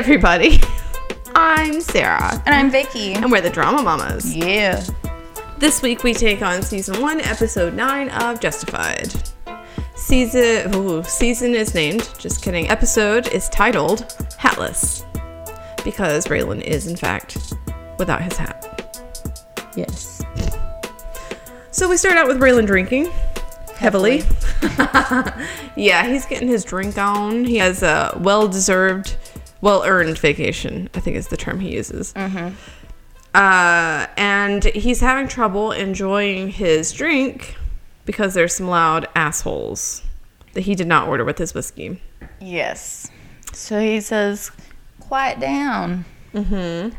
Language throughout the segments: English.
everybody. I'm Sarah. And I'm Vicky. And we're the Drama Mamas. Yeah. This week we take on season one, episode nine of Justified. Season ooh, season is named, just kidding. Episode is titled Hatless. Because Raylan is in fact without his hat. Yes. So we start out with Raylan drinking heavily. yeah, he's getting his drink on. He has a well-deserved, well-earned vacation. I think is the term he uses. Mm-hmm. Uh, and he's having trouble enjoying his drink because there's some loud assholes that he did not order with his whiskey. Yes. So he says, quiet down. Mm-hmm.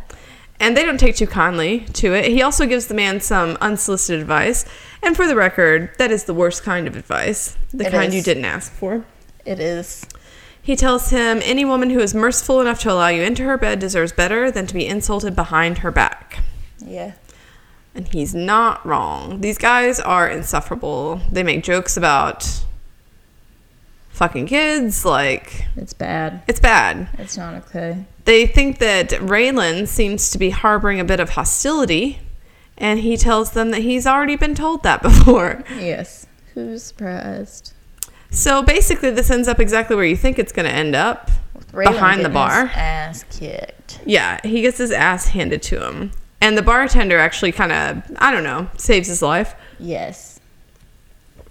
And they don't take too kindly to it. He also gives the man some unsolicited advice. And for the record, that is the worst kind of advice. The It kind is. you didn't ask for. It is. He tells him any woman who is merciful enough to allow you into her bed deserves better than to be insulted behind her back. Yeah. And he's not wrong. These guys are insufferable. They make jokes about fucking kids. Like, It's bad. it's bad. It's not okay. They think that Raylan seems to be harboring a bit of hostility. And he tells them that he's already been told that before. Yes. Who's surprised? So basically, this ends up exactly where you think it's going to end up. Raylan Behind the bar. his ass kicked. Yeah, he gets his ass handed to him. And the bartender actually kind of, I don't know, saves his life Yes.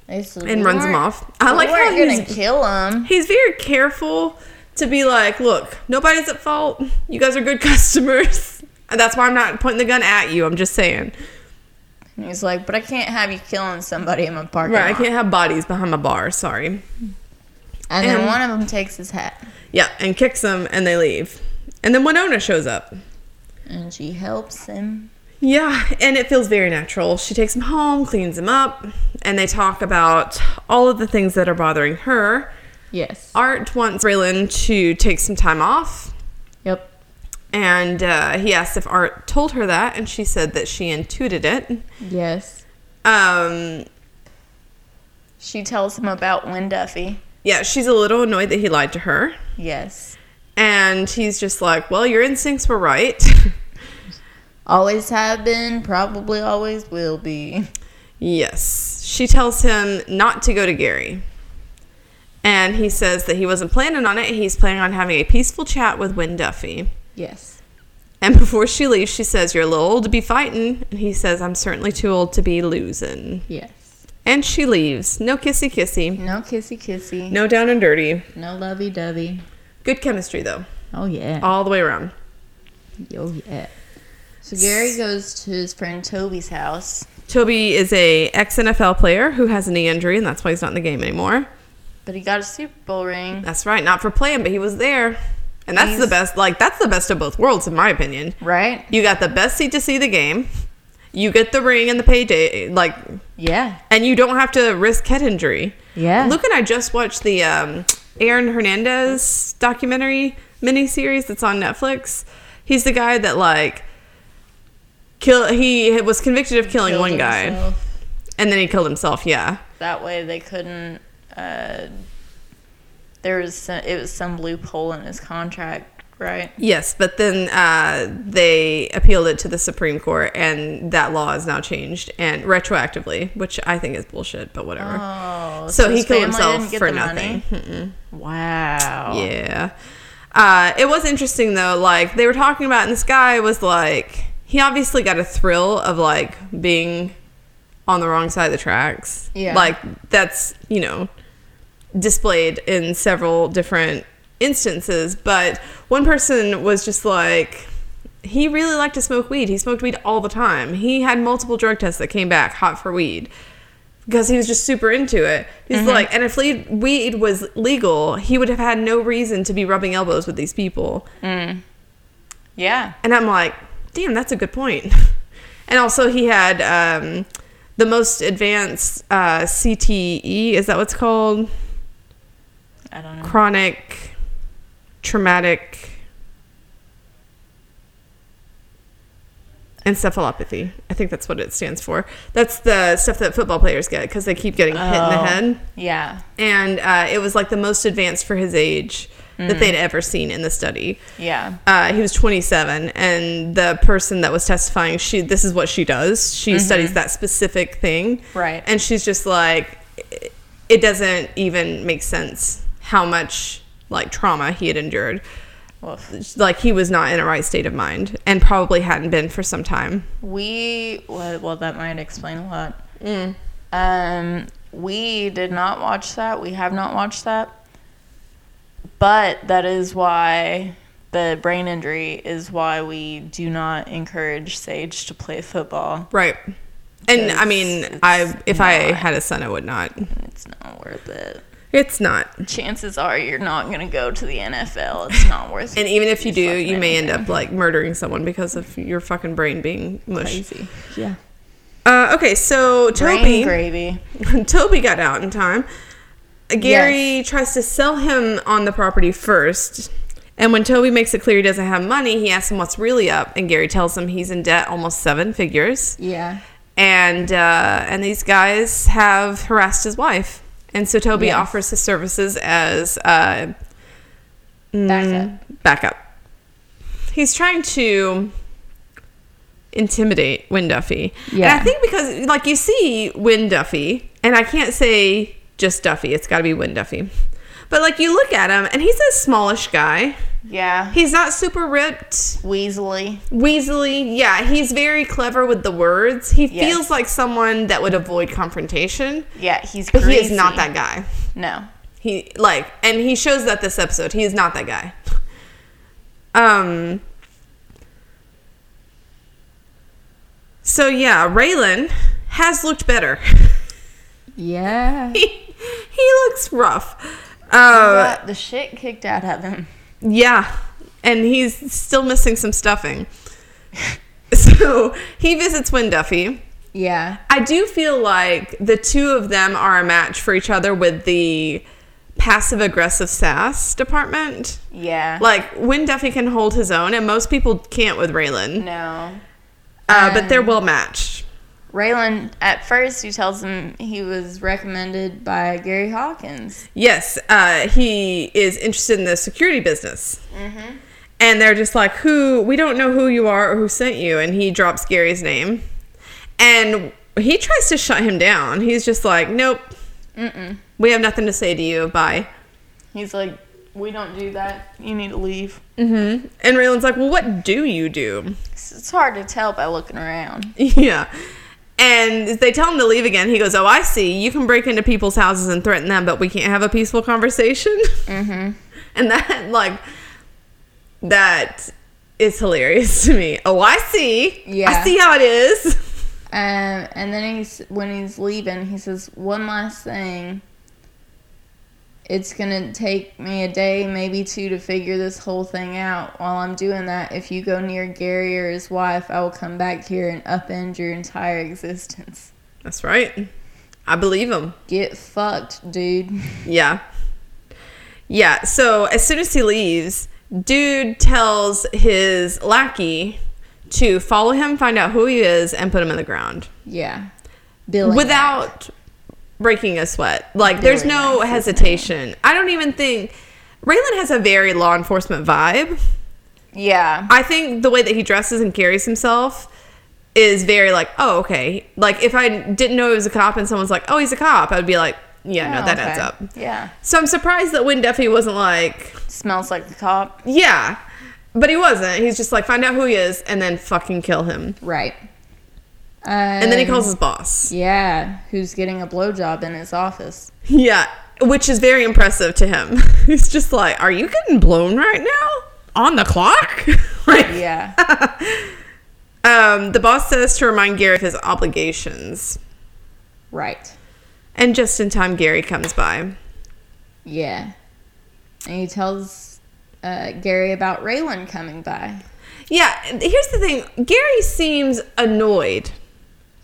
And runs him off. I like how weren't gonna he's, kill him. he's very careful to be like, look, nobody's at fault. You guys are good customers. That's why I'm not pointing the gun at you. I'm just saying. And he's like, but I can't have you killing somebody in my parking Right, I can't have bodies behind my bar. Sorry. And, and- then one of them takes his hat. Yeah, and kicks him, and they leave. And then Winona shows up. And she helps him. Yeah, and it feels very natural. She takes him home, cleans him up, and they talk about all of the things that are bothering her. Yes. Art wants Raylan to take some time off. And uh, he asked if Art told her that, and she said that she intuited it. Yes. Um, She tells him about Wynn Duffy. yeah, she's a little annoyed that he lied to her, Yes. and he's just like, well, your instincts were right. Always have been, probably always will be. yes. She tells him not to go to Gary. And he says that he wasn't planning on it. He's planning on having a peaceful chat with Wynn Duffy. Yes. And before she leaves, she says, you're a little old to be fighting. And he says, I'm certainly too old to be losing. Yes. And she leaves. No kissy kissy. No kissy kissy. No down and dirty. No lovey dovey. Good chemistry, though. Oh, yeah. All the way around. Oh, yeah. So Gary goes to his friend Toby's house, Toby is a ex-NFL player who has a knee injury, and that's why he's not in the game anymore. but he got a Super Bowl ring. That's right. Not for playing, but he was there. And that's the best. Like, that's the best of both worlds, in my opinion. Right? You got the best seat to see the game. You get the ring and the payday. Like, Yeah. and you don't have to risk head injury. Yeah. Luke and I just watched the um, Aaron Hernandez documentary miniseries that's on Netflix. He's the guy that like kill. He was convicted of killing one guy, himself. and then he killed himself. Yeah, That way they couldn't. Uh, there was some, it was some loophole in his contract, right? yes, but then uh, they appealed it to the Supreme Court, and that law is now changed and retroactively, which I think is bullshit. But whatever. Oh, so he killed himself for nothing. Mm-mm. Wow. Yeah. Uh, it was interesting though, like they were talking about, and this guy was like, he obviously got a thrill of like being on the wrong side of the tracks. Yeah. Like that's, you know, displayed in several different instances. But one person was just like, he really liked to smoke weed. He smoked weed all the time. He had multiple drug tests that came back hot for weed because he was just super into it. He's like, and if weed was legal, he would have had no reason to be rubbing elbows with these people. Yeah. And I'm like, damn, that's a good point. and also, he had um, the most advanced uh, CTE. Is that what's called? I don't know. Chronic traumatic encephalopathy. I think that's what it stands for. That's the stuff that football players get because they keep getting hit in the Oh. head. Yeah. And uh, it was like the most advanced for his age. that they'd ever seen in the study. Yeah. Uh, he was 27, and the person that was testifying, she this is what she does. She studies that specific thing, Right. And she's just like, it doesn't even make sense how much like trauma he had endured. Woof. Like he was not in a right state of mind, and probably hadn't been for some time. We well, well, that might explain a lot. Mm. Um, we did not watch that. We have not watched that. But that is why the brain injury is why we do not encourage Sage to play football. Right. And I mean, I if I had a son, I would not. It's not worth it. It's not. Chances are you're not going to go to the NFL. It's not worth it. And even if you do, you may end up like murdering someone because of your fucking brain being mush. Crazy. Yeah. Uh, okay, so Toby. Brain Toby, gravy. Toby got out in time. Uh, Gary tries to sell him on the property first. And when Toby makes it clear he doesn't have money, he asks him what's really up. And Gary tells him he's in debt almost seven figures. Yeah. And uh, and these guys have harassed his wife. And so Toby Yes. offers his services as uh, mm, Backup. backup. He's trying to intimidate Wynn Duffy. And I think because, like, you see Wynn Duffy, and I can't say just Duffy, it's got to be Wynn Duffy. But, like, you look at him, and he's a smallish guy. Yeah. He's not super ripped, Weasley. weaselly. Yeah, he's very clever with the words. He Yes. feels like someone that would avoid confrontation, Yeah, he's but he is not that guy. No. He like, and he shows that this episode. He is not that guy. Um. So yeah, Raylan has looked better. Yeah. he, he looks rough. Uh, got the shit kicked out of him. Yeah, and he's still missing some stuffing. so he visits Wynn Duffy. Yeah. I do feel like the two of them are a match for each other with the passive aggressive sass department. Yeah. Like Wynn Duffy can hold his own, and most people can't with Raylan. no. Uh, but they're Um, well matched. Raylan, at first, he tells him he was recommended by Gary Hawkins. Yes, uh, he is interested in the security business. Mm-hmm. And they're just like, who, we don't know who you are or who sent you. And he drops Gary's name. And he tries to shut him down. He's just like, nope, Mm-mm. we have nothing to say to you. Bye. He's like, we don't do that. You need to leave. hmm And Raylan's like, well, what do you do? It's it's hard to tell by looking around. Yeah. And they tell him to leave again. He goes, oh, I see. You can break into people's houses and threaten them, but we can't have a peaceful conversation. Mm-hmm. And that, like, that is hilarious to me. Oh, I see. Yeah. I see how it is. Um, and then he's when he's leaving, he says one last thing. It's gonna take me a day, maybe two, to figure this whole thing out. While I'm doing that, if you go near Gary or his wife, I will come back here and upend your entire existence. That's right. I believe him. Get fucked, dude. Yeah. Yeah. So as soon as he leaves, dude tells his lackey to follow him, find out who he is, and put him in the ground. Yeah. Billy. without breaking a sweat. Like, there's Billy no his hesitation. I don't even think Raylan has a very law enforcement vibe. Yeah. I think the way that he dresses and carries himself is very like, oh, okay. Like, if I didn't know he was a cop and someone's like, oh, he's a cop, I'd be like, yeah, no, Oh, that okay. adds up. Yeah. So I'm surprised that Wynn Duffy wasn't like, Smells like the cop. yeah. But he wasn't. He's just like, find out who he is and then fucking kill him. Right. Um, And then he calls his boss. Yeah, who's getting a blowjob in his office? Yeah, which is very impressive to him. He's just like, "Are you getting blown right now on the clock?" like, Yeah. um, the boss says to remind Gary of his obligations, right. and just in time, Gary comes by. Yeah. And he tells uh, Gary about Raylan coming by. Yeah, here's the thing: Gary seems annoyed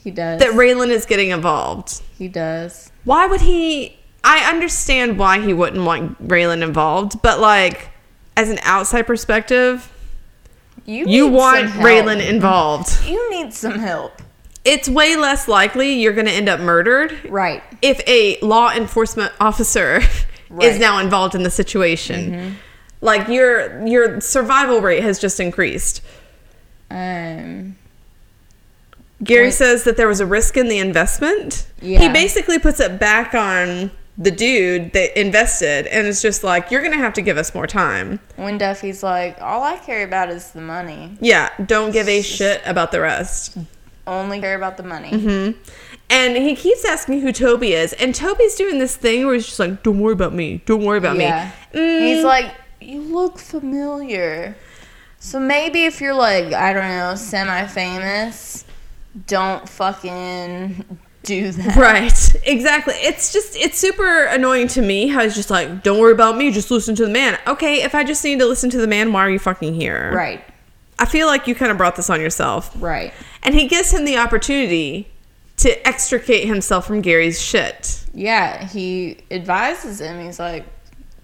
He does. that Raylan is getting involved. he does. Why would he? I understand why he wouldn't want Raylan involved, but like, as an outside perspective, You, you want. Raylan involved. You need some help. it's way less likely you're going to end up murdered Right. if a law enforcement officer is now involved in the situation. Like your your survival rate has just increased. Um. Gary says that there was a risk in the investment. Yeah. He basically puts it back on the dude that invested and it's just like you're going to have to give us more time. Wynn Duffy's like, all I care about is the money. Yeah, don't give a shit about the rest. Only care about the money. Mm-hmm. And he keeps asking who Toby is. And Toby's doing this thing where he's just like, don't worry about me. Don't worry about Yeah. me. Mm, He's like, you look familiar. So maybe if you're like, I don't know, semi-famous, don't fucking do that. Right, exactly. It's just, it's super annoying to me how he's just like, don't worry about me, just listen to the man. Okay, if I just need to listen to the man, why are you fucking here? Right. I feel like you kind of brought this on yourself. Right. And he gives him the opportunity to extricate himself from Gary's shit. Yeah, he advises him. He's like,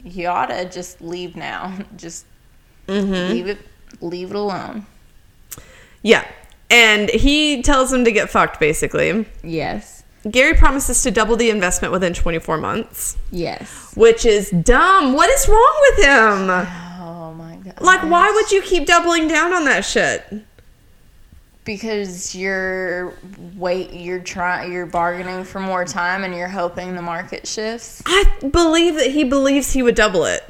you ought to just leave now. Just Mm-hmm. leave it, leave it alone. Yeah. And he tells him to get fucked, basically. Yes. Gary promises to double the investment within 24 months, Yes. which is dumb. What is wrong with him? Oh my god. Like, why would you keep doubling down on that shit? Because you're wait, you're trying, you're bargaining for more time, and you're hoping the market shifts. I believe that he believes he would double it.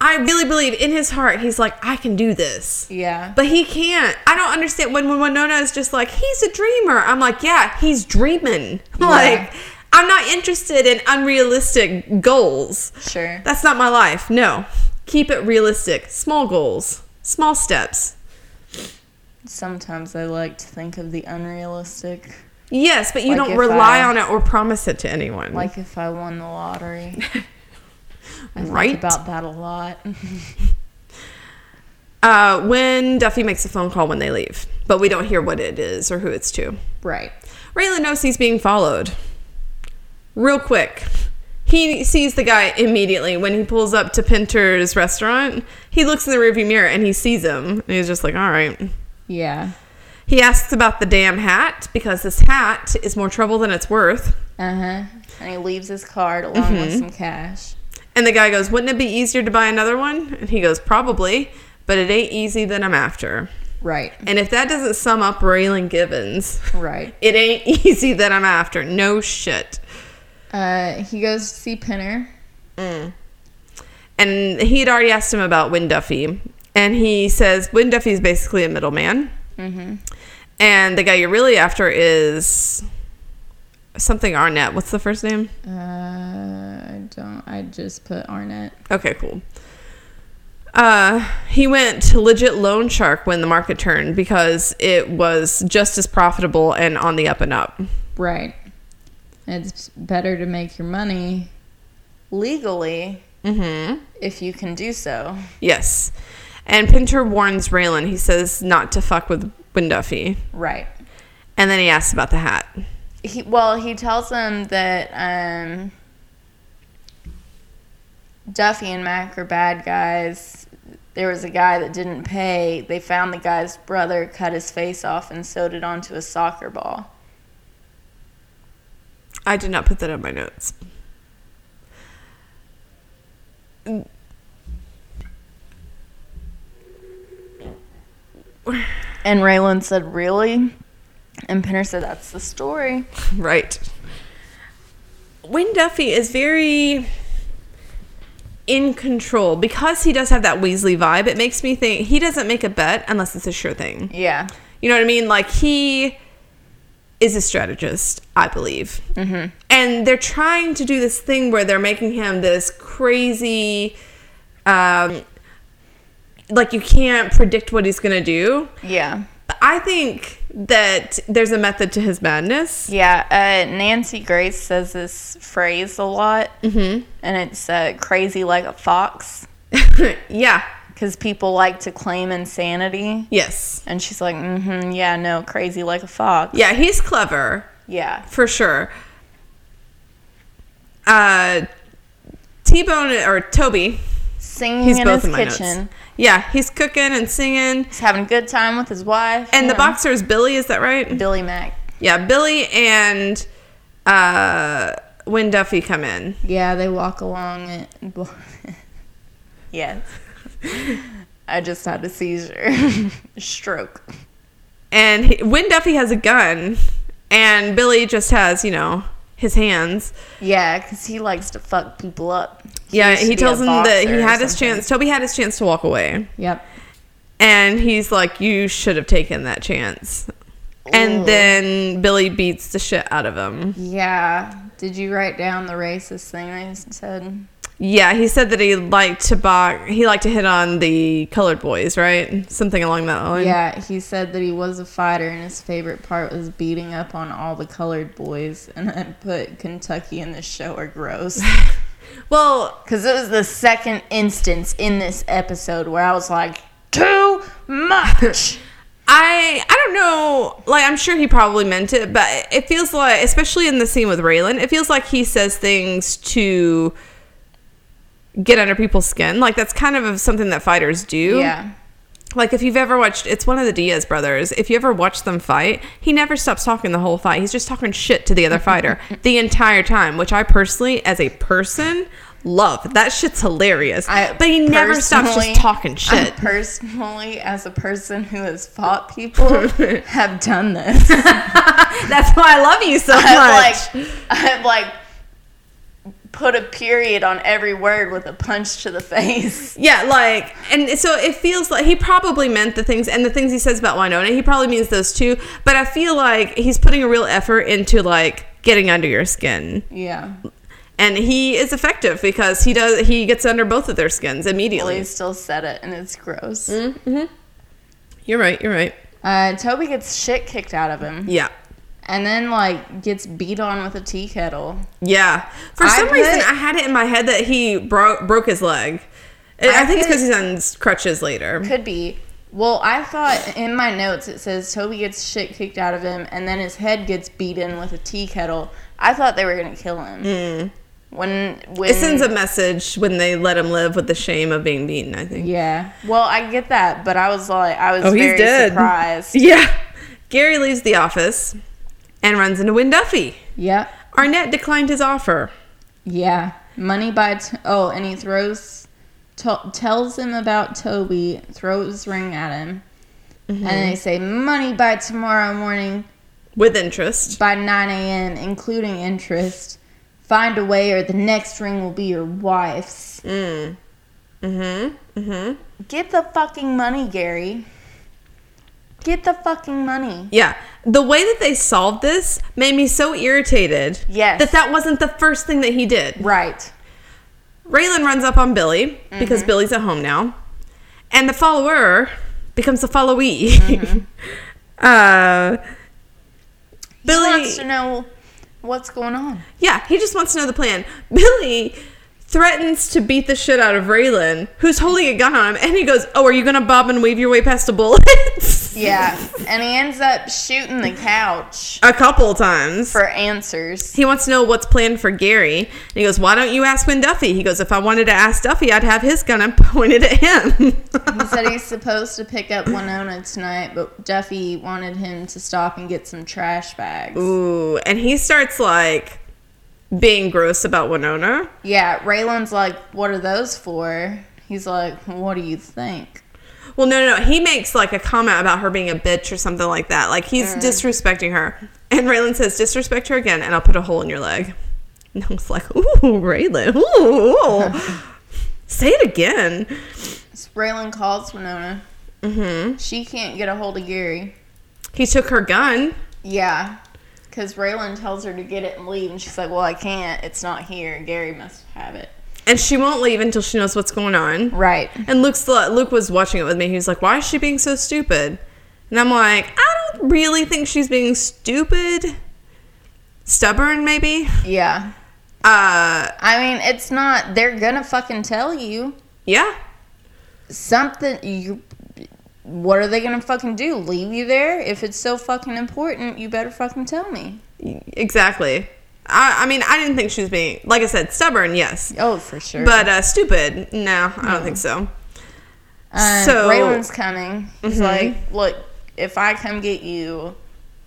I really believe in his heart, he's like, I can do this. Yeah. But he can't. I don't understand when, when Winona is just like, he's a dreamer. I'm like, yeah, he's dreaming. Like, I'm not interested in unrealistic goals. Sure. That's not my life. No. Keep it realistic. Small goals. Small steps. Sometimes I like to think of the unrealistic. Yes, but you Like don't rely I- on it or promise it to anyone. Like if I won the lottery. I Right? think about that a lot. uh, Wynn Duffy makes a phone call when they leave, but we don't hear what it is or who it's to. right. Raylan knows he's being followed. Real quick. He sees the guy immediately when he pulls up to Pinter's restaurant. He looks in the rearview mirror and he sees him. And he's just like, all right. Yeah. He asks about the damn hat because this hat is more trouble than it's worth. Uh huh. And he leaves his card along with Mm-hmm. some cash. And the guy goes, wouldn't it be easier to buy another one? And he goes, probably, but it ain't easy that I'm after. Right. And if that doesn't sum up Raylan Givens, Right. it ain't easy that I'm after. No shit. Uh, he goes to see Pinner. And he had already asked him about Wynn Duffy. And he says, Wynn Duffy is basically a middleman. Mm-hmm. And the guy you're really after is something Arnett. What's the first name? Uh, I don't. I just put Arnett. Okay, cool. Uh, he went to legit loan shark when the market turned because it was just as profitable and on the up and up. Right. It's better to make your money legally Mm-hmm. if you can do so. Yes. And Pinter warns Raylan. He says not to fuck with Wynn Duffy. Right. And then he asks about the hat. He well, he tells them that um, Duffy and Mac are bad guys. There was a guy that didn't pay. They found the guy's brother, cut his face off, and sewed it onto a soccer ball. I did not put that in my notes. And Raylan said, "Really?" And Pinner said, "That's the story." Right. Wynn Duffy is very in control because he does have that Weasley vibe. It makes me think he doesn't make a bet unless it's a sure thing. Yeah. You know what I mean? Like he is a strategist, I believe. Mhm. And they're trying to do this thing where they're making him this crazy, um, like you can't predict what he's gonna do. Yeah. But I think that there's a method to his madness. Yeah, uh, Nancy Grace says this phrase a lot, Mm-hmm. and it's uh, crazy like a fox yeah. because people like to claim insanity. Yes. And she's like, mm-hmm, yeah, no, crazy like a fox. Yeah, he's clever Yeah. for sure. Uh, T-Bone or Toby, Singing he's in both his in kitchen. notes. Yeah, he's cooking and singing. He's having a good time with his wife. And the know. boxer is Billy, is that right? Billy Mack. Yeah, Billy and uh, Wynn Duffy come in. Yeah, they walk along it. yes. I just had a seizure. Stroke. And he, Wynn Duffy has a gun, and Billy just has, you know, his hands. Yeah, because he likes to fuck people up. yeah, he tells him that he had his chance. Toby had his chance to walk away. Yep. And he's like, you should have taken that chance. And then Billy beats the shit out of him. Yeah. Did you write down the racist thing I said? Yeah, he said that he liked to box. He liked to hit on the colored boys, right? Something along that line. Yeah, he said that he was a fighter and his favorite part was beating up on all the colored boys. And I put Kentucky and the show are gross. Well, Because it was the second instance in this episode where I was like, too much. I I don't know. Like I'm sure he probably meant it, but it feels like, especially in the scene with Raylan, it feels like he says things to get under people's skin. Like that's kind of something that fighters do. yeah. Like if you've ever watched, it's one of the Diaz brothers. If you ever watch them fight, he never stops talking the whole fight. He's just talking shit to the other fighter the entire time, which I personally, as a person, love. That shit's hilarious. I but he never stops just talking I shit. personally, as a person who has fought people, have done this. That's why I love you so much. I've like, I've like put a period on every word with a punch to the face. Yeah, like, and so it feels like he probably meant the things, and the things he says about Winona, he probably means those too. But I feel like he's putting a real effort into like getting under your skin, Yeah. and he is effective because he does he gets under both of their skins Well, immediately. he still said it, and it's gross. You're right. You're right. Uh, Toby gets shit kicked out of him, Yeah. And then like gets beat on with a tea kettle. Yeah. For I some reason, put- I had it in my head that he broke broke his leg. I, I think it's because he's on crutches later. Could be. Well, I thought in my notes it says Toby gets shit kicked out of him, and then his head gets beaten with a tea kettle. I thought they were gonna kill him. When when It sends a message when they let him live with the shame of being beaten. I think. yeah. Well, I get that, but I was like, I was Oh, very surprised. Yeah. Gary leaves the office and runs into Wynn Duffy. Yep. Arnett declined his offer. Yeah. Money by oh, and he throws tells him about Toby, throws ring at him, Mm-hmm. and they say money by tomorrow morning With interest. by 9 a.m., including interest. Find a way, or the next ring will be your wife's. Mm. Mm-hmm. Mm-hmm. Get the fucking money, Gary. Get the fucking money. Yeah. The way that they solved this made me so irritated. Yes. That that wasn't the first thing that he did. Right. Raylan runs up on Billy because Mm-hmm. Billy's at home now. And the follower becomes the followee. Mm-hmm. uh, He Billy. wants to know what's going on. Yeah, he just wants to know the plan. Billy threatens to beat the shit out of Raylan, who's holding a gun on him, and he goes, "Oh, are you gonna bob and weave your way past the bullets?" Yeah. and he ends up shooting the couch a couple times. for answers. he wants to know what's planned for Gary. And he goes, "Why don't you ask Wynn Duffy?" He goes, "If I wanted to ask Duffy, I'd have his gun and pointed at him." He said he's supposed to pick up Winona tonight, but Duffy wanted him to stop and get some trash bags. Ooh, and he starts like being gross about Winona. Yeah, Raylan's like, "What are those for?" He's like, "What do you think?" Well, no, no, no. He makes like a comment about her being a bitch or something like that. Like he's Mm. disrespecting her. And Raylan says, disrespect her again and I'll put a hole in your leg. And I was like, ooh, Raylan. Ooh. Say it again. So Raylan calls Winona. Mm -hmm. She can't get a hold of Gary. He took her gun. Yeah, because Raylan tells her to get it and leave, and she's like, "Well, I can't. It's not here. Gary must have it." And she won't leave until she knows what's going on. Right. And Luke's, Luke was watching it with me. He was like, why is she being so stupid? And I'm like, I don't really think she's being stupid. Stubborn, maybe? Yeah. Uh, I mean, it's not. They're gonna fucking tell you yeah. something. You. What are they gonna fucking do? Leave you there? If it's so fucking important, you better fucking tell me. Exactly. I, I mean, I didn't think she was being, like I said, stubborn, yes. Oh, for sure. But uh, stupid, no, I don't think so. Um, So- Raylan's coming. He's Mhm. like, look, if I come get you,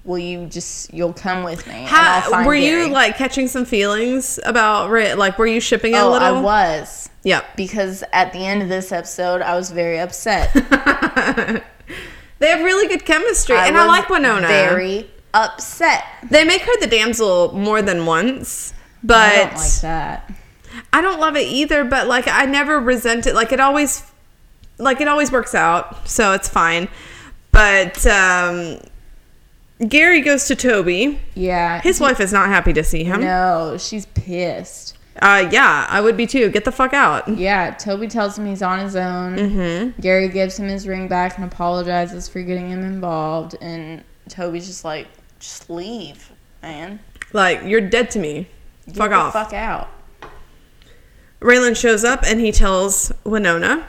will you just you'll come with me? How, were you like catching some feelings about like were you shipping it a Oh, little? I was Yep. because at the end of this episode, I was very upset. They have really good chemistry, and I like Winona. Very upset. They make her the damsel more than once, but I don't like that. I don't love it either, but like I never resent it. Like it always like it always works out, so it's fine. But um Gary goes to Toby. Yeah. His wife is not happy to see him. no, she's pissed. Uh yeah, I would be too. Get the fuck out. Yeah, Toby tells him he's on his own. Mhm. Gary gives him his ring back and apologizes for getting him involved. And Toby's just like, just leave, man. Like you're dead to me. Get fuck off. Fuck out. Raylan shows up and he tells Winona.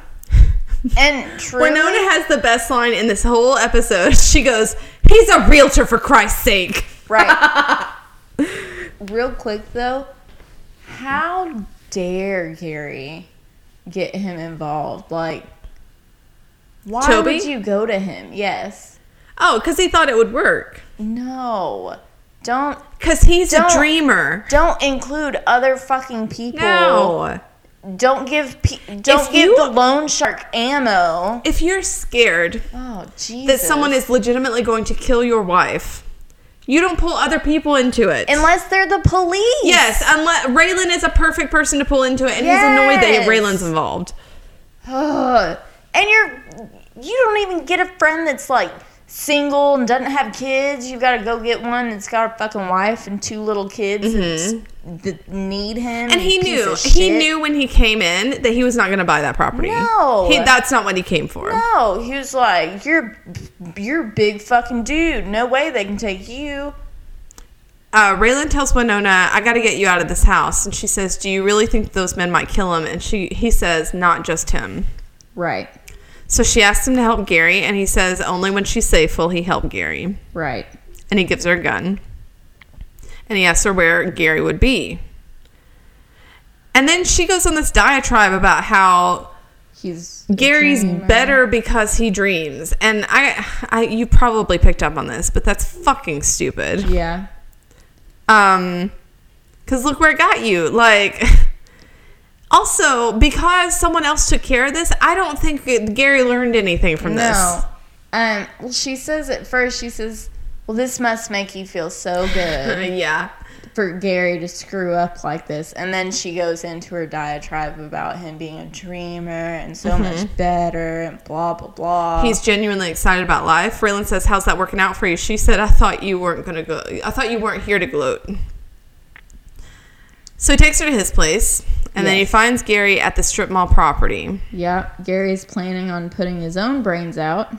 And truly, Winona has the best line in this whole episode. She goes, "He's a realtor for Christ's sake." right. Real quick though, how dare Gary get him involved? Like, why Toby? would you go to him? Yes. Oh, because he thought it would work. No. Don't Because he's a Don't- dreamer. don't include other fucking people. No. Don't give pe- don't If give you- the loan shark ammo. If you're scared Oh that someone is legitimately going to kill your wife, you don't pull other people into it. unless they're the police. yes, unless Raylan is a perfect person to pull into it, and he's annoyed that Raylan's involved. Ugh. And you're you don't even get a friend that's like single and doesn't have kids. You've got to go get one that's got a fucking wife and two little kids mm-hmm. that's- that need him. And he knew he knew when he came in that he was not going to buy that property. No. he, that's not what he came for. No, he was like, "You're, you're a big fucking dude. No way they can take you." uh, Raylan tells Winona, "I got to get you out of this house," and she says, "Do you really think those men might kill him?" And she he says, "Not just him." Right, So she asks him to help Gary, and he says, "Only when she's safe will he help Gary." right. And he gives her a gun, and he asks her where Gary would be. And then she goes on this diatribe about how He's Gary's better because he dreams, and I, I, you probably picked up on this, but that's fucking stupid. Yeah, Um, because look where it got you. Like, also because someone else took care of this, I don't think Gary learned anything from this. no. Um, well, she says at first, she says, "Well, this must make you feel so good yeah. for Gary to screw up like this." And then she goes into her diatribe about him being a dreamer and so mm-hmm. much better and blah blah blah. He's genuinely excited about life. Raylan says, "How's that working out for you?" She said, "I thought you weren't gonna go. I thought you weren't here to gloat." So he takes her to his place, and then he finds Gary at the strip mall property. Yeah, Gary's planning on putting his own brains out.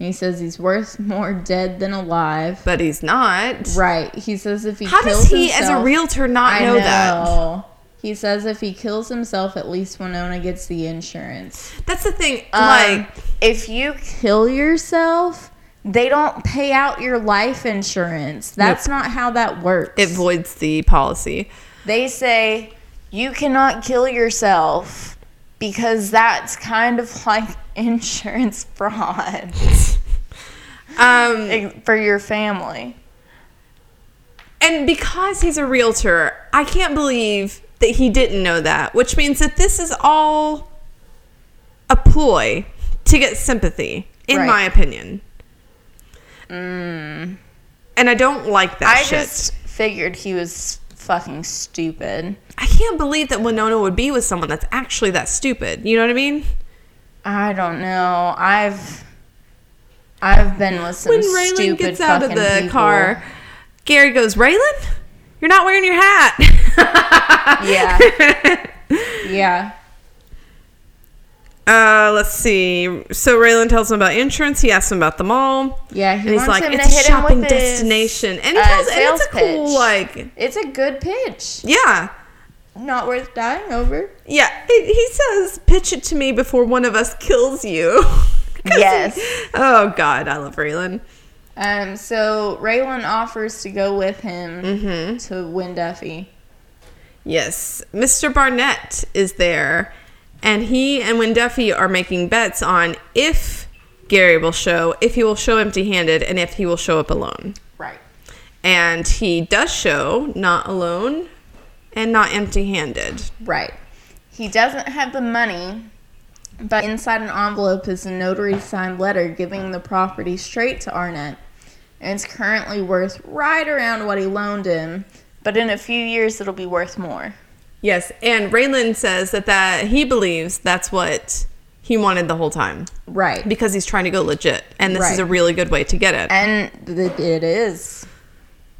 He says he's worth more dead than alive. But he's not. Right. He says if he How does he, as a realtor, not I know, that? know. He says if he kills himself, at least Winona gets the insurance. That's the thing. Um, like, if you kill yourself, they don't pay out your life insurance. That's not how that works. it voids the policy. they say you cannot kill yourself because that's kind of like insurance fraud Um, for your family. and because he's a realtor, I can't believe that he didn't know that, which means that this is all a ploy to get sympathy, in Right. my opinion. And I don't like that shit. I shit. just figured he was fucking stupid. I can't believe that Winona would be with someone that's actually that stupid. You know what I mean? I don't know. I've I've been with some stupid. when Raylan stupid gets out of the people. car, Gary goes, Raylan, you're not wearing your hat. Yeah. yeah. Uh, let's see. So Raylan tells him about insurance. He asks him about the mall. Yeah, he And he's like, it's a shopping destination. And he uh, tells, and it's a cool, like, It's a good pitch. yeah. Not worth dying over. Yeah. He, he says, pitch it to me before one of us kills you. 'Cause he- Yes. oh, God. I love Raylan. Um, so Raylan offers to go with him Mm-hmm. to Wynn Duffy. Yes. Mr. Arnett is there. And he and Wynn Duffy are making bets on if Gary will show, if he will show empty handed, and if he will show up alone. Right. And he does show not alone and not empty handed. Right. He doesn't have the money, but inside an envelope is a notary signed letter giving the property straight to Arnett. And it's currently worth right around what he loaned him, but in a few years it'll be worth more. Yes, and Raylan says that, that he believes that's what he wanted the whole time Right. because he's trying to go legit. And this is a really good way to get it. And it is.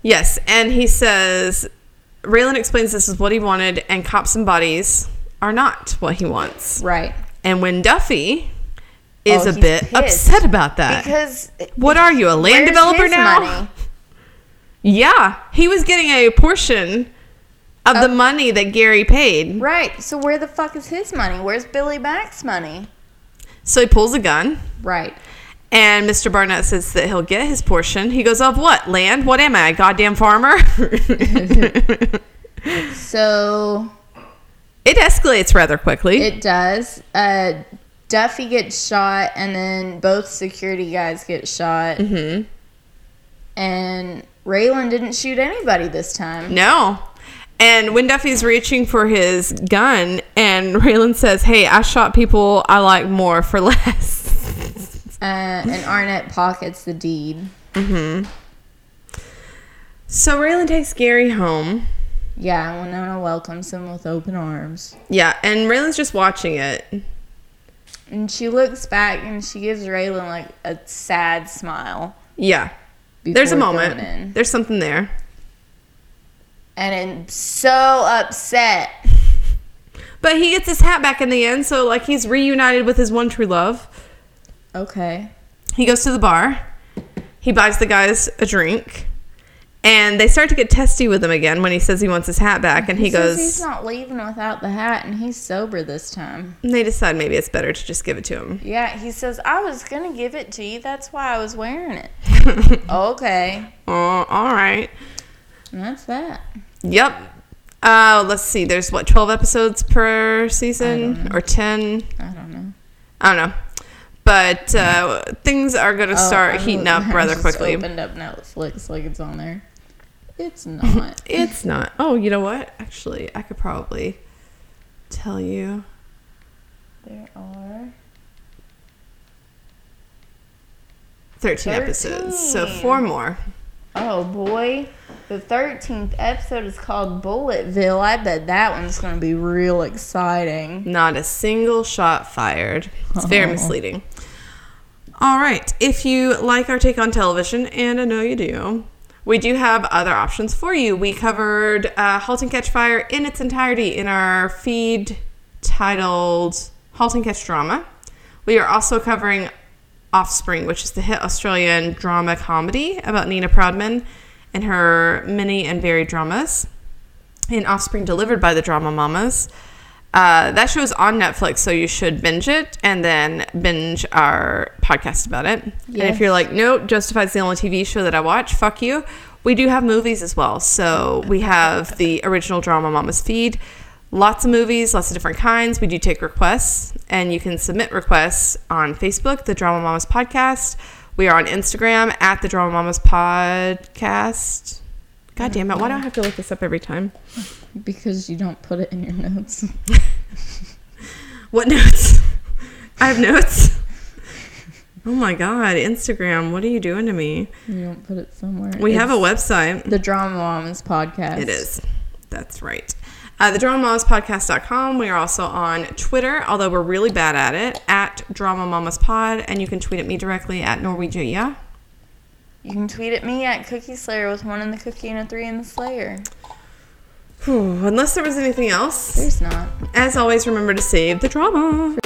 Yes, and he says Raylan explains this is what he wanted, and cops and bodies are not what he wants. Right. And Wynn Duffy is Oh, a bit pissed. upset about that. Because what are you, a land developer now? money? Yeah, he was getting a portion of the money that Gary paid. Right. So where the fuck is his money? Where's Billy Mack's money? So he pulls a gun, Right. and Mr. Arnett says that he'll get his portion. He goes, "Of what? Land? What am I, a goddamn farmer?" So... It escalates rather quickly. it does. Uh, Duffy gets shot, and then both security guys get shot. hmm And Raylan didn't shoot anybody this time. No. And Wynn Duffy's reaching for his gun, and Raylan says, "Hey, I shot people I like more for less." Uh, and Arnett pockets the deed. so Raylan takes Gary home. Yeah, Winona welcomes him with open arms. Yeah, and Raylan's just watching it. And she looks back and she gives Raylan like a sad smile. Yeah. There's a moment. There's something there. And I'm so upset. But he gets his hat back in the end, so like he's reunited with his one true love. Okay. He goes to the bar. He buys the guys a drink. And they start to get testy with him again when he says he wants his hat back. And he, says goes, he's not leaving without the hat, and he's sober this time. and they decide maybe it's better to just give it to him. Yeah, he says, I was going to give it to you. That's why I was wearing it. okay. Oh, all right. And that's that. Yep. Uh, let's see. There's what 12 episodes per season or 10. I don't know. I don't know. But uh, things are going to start Oh, I heating up I rather quickly. opened up Netflix like it's on there. It's not. It's not. Oh, you know what? Actually, I could probably tell you. there are. 13 episodes. So four more. Oh boy. The 13th episode is called Bulletville. I bet that one's going to be real exciting. Not a single shot fired. It's very Oh. misleading. All right. If you like our take on television, and I know you do, we do have other options for you. We covered uh, Halt and Catch Fire in its entirety in our feed titled Halt and Catch Drama. We are also covering Offspring, which is the hit Australian drama comedy about Nina Proudman and her many and varied dramas. And Offspring delivered by the Drama Mamas. Uh, that is on Netflix, so you should binge it and then binge our podcast about it. And if you're like, nope, Justified's the only TV show that I watch, fuck you. We do have movies as well. So we have the original Drama Mamas feed. Lots of movies, lots of different kinds. We do take requests, and you can submit requests on Facebook, the Drama Mamas Podcast. We are on Instagram at the Drama Mamas Podcast. God damn it, why do I have to look this up every time? Because you don't put it in your notes. What notes? I have notes. Oh my god, Instagram, what are you doing to me? You don't put it somewhere. We have a website. The Drama Moms podcast. It is. That's right. Uh, the dramamamaspodcast.com. We are also on Twitter, although we're really bad at it, at Drama Mamas Pod, and you can tweet at me directly at Norwegia. You can tweet at me at Cookie Slayer with one in the cookie and a three in the Slayer. Whew, unless there was anything else. There's not. As always, remember to save the drama.